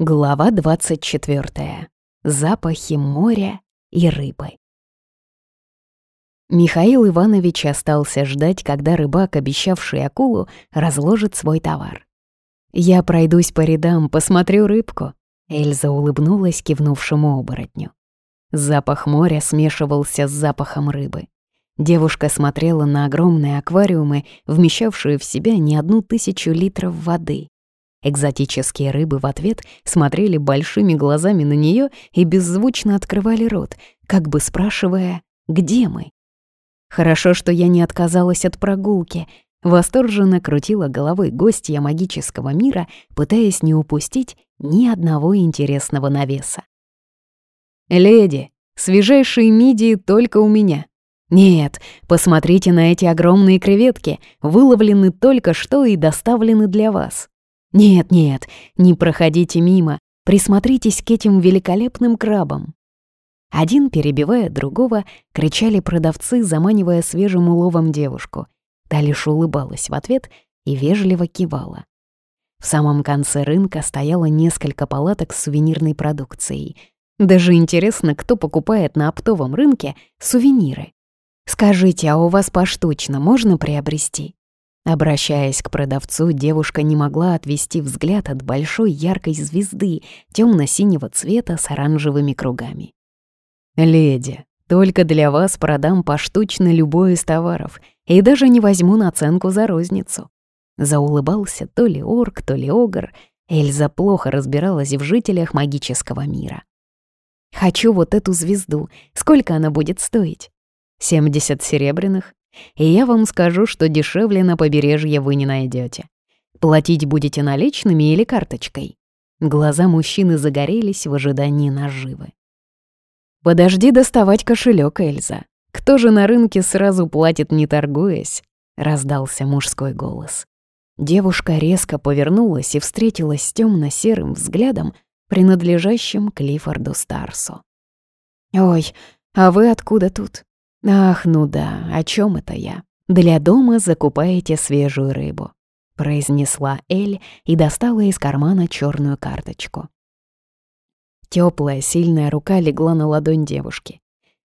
Глава 24. Запахи моря и рыбы. Михаил Иванович остался ждать, когда рыбак, обещавший акулу, разложит свой товар. «Я пройдусь по рядам, посмотрю рыбку», — Эльза улыбнулась кивнувшему оборотню. Запах моря смешивался с запахом рыбы. Девушка смотрела на огромные аквариумы, вмещавшие в себя не одну тысячу литров воды. Экзотические рыбы в ответ смотрели большими глазами на нее и беззвучно открывали рот, как бы спрашивая «Где мы?». Хорошо, что я не отказалась от прогулки. Восторженно крутила головой гостья магического мира, пытаясь не упустить ни одного интересного навеса. «Леди, свежайшие мидии только у меня», нет, посмотрите на эти огромные креветки, выловлены только что и доставлены для вас. Нет-нет, не проходите мимо, присмотритесь к этим великолепным крабам. Один, перебивая другого, кричали продавцы, заманивая свежим уловом девушку. Та лишь улыбалась в ответ и вежливо кивала. В самом конце рынка стояло несколько палаток с сувенирной продукцией. Даже интересно, кто покупает на оптовом рынке сувениры. «Скажите, а у вас поштучно можно приобрести?» Обращаясь к продавцу, девушка не могла отвести взгляд от большой яркой звезды темно-синего цвета с оранжевыми кругами. «Леди, только для вас продам поштучно любой из товаров и даже не возьму наценку за розницу». Заулыбался то ли орк, то ли огр. Эльза плохо разбиралась в жителях магического мира. «Хочу вот эту звезду. Сколько она будет стоить?» «Семьдесят серебряных и я вам скажу, что дешевле на побережье вы не найдете. Платить будете наличными или карточкой?» Глаза мужчины загорелись в ожидании наживы. «Подожди доставать кошелек, Эльза. Кто же на рынке сразу платит, не торгуясь?» — раздался мужской голос. Девушка резко повернулась и встретилась с темно серым взглядом, принадлежащим Клиффорду Старсу. «Ой, а вы откуда тут?» «Ах, ну да, о чем это я? Для дома закупаете свежую рыбу», — произнесла Эль и достала из кармана черную карточку. Теплая, сильная рука легла на ладонь девушки.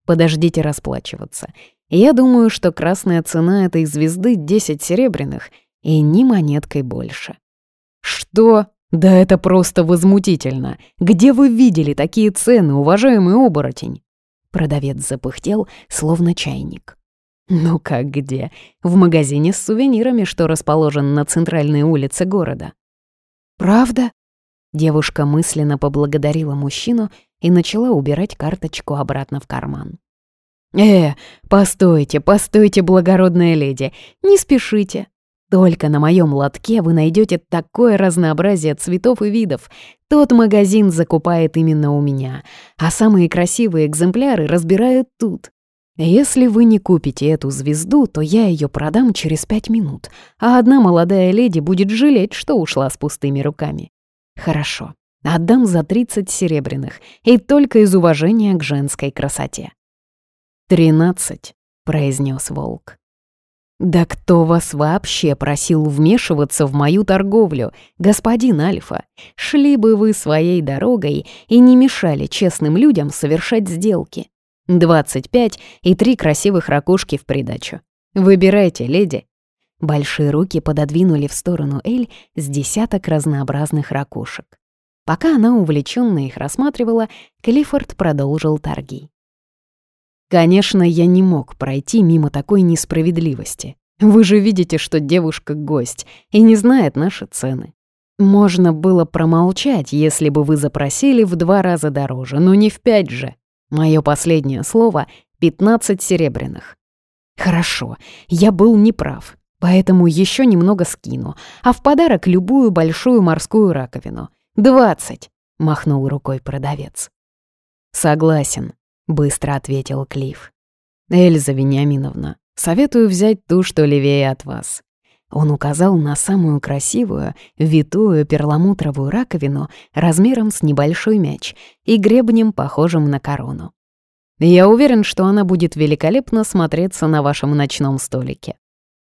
«Подождите расплачиваться. Я думаю, что красная цена этой звезды — 10 серебряных и ни монеткой больше». «Что? Да это просто возмутительно! Где вы видели такие цены, уважаемый оборотень?» Продавец запыхтел, словно чайник. «Ну как где? В магазине с сувенирами, что расположен на центральной улице города». «Правда?» Девушка мысленно поблагодарила мужчину и начала убирать карточку обратно в карман. «Э, постойте, постойте, благородная леди, не спешите. Только на моем лотке вы найдете такое разнообразие цветов и видов. Тот магазин закупает именно у меня, а самые красивые экземпляры разбирают тут. Если вы не купите эту звезду, то я ее продам через пять минут, а одна молодая леди будет жалеть, что ушла с пустыми руками. Хорошо, отдам за 30 серебряных, и только из уважения к женской красоте. «Тринадцать», — произнес волк. «Да кто вас вообще просил вмешиваться в мою торговлю, господин Альфа? Шли бы вы своей дорогой и не мешали честным людям совершать сделки. 25 и три красивых ракушки в придачу. Выбирайте, леди». Большие руки пододвинули в сторону Эль с десяток разнообразных ракушек. Пока она увлеченно их рассматривала, Клиффорд продолжил торги. Конечно, я не мог пройти мимо такой несправедливости. Вы же видите, что девушка — гость и не знает наши цены. Можно было промолчать, если бы вы запросили в два раза дороже, но не в пять же. Мое последнее слово — пятнадцать серебряных. Хорошо, я был неправ, поэтому еще немного скину, а в подарок любую большую морскую раковину. Двадцать, махнул рукой продавец. Согласен, быстро ответил Клифф. Эльза Вениаминовна, советую взять ту, что левее от вас. Он указал на самую красивую, витую перламутровую раковину размером с небольшой мяч и гребнем, похожим на корону. Я уверен, что она будет великолепно смотреться на вашем ночном столике.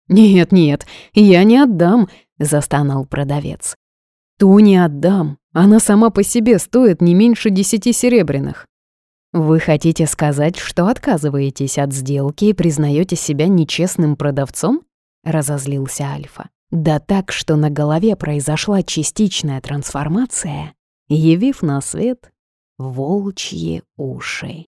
«Нет-нет, я не отдам», — застонал продавец. «Ту не отдам, Она сама по себе стоит не меньше десяти серебряных. Вы хотите сказать, что отказываетесь от сделки и признаете себя нечестным продавцом? Разозлился Альфа. Да так, что на голове произошла частичная трансформация, явив на свет волчьи уши.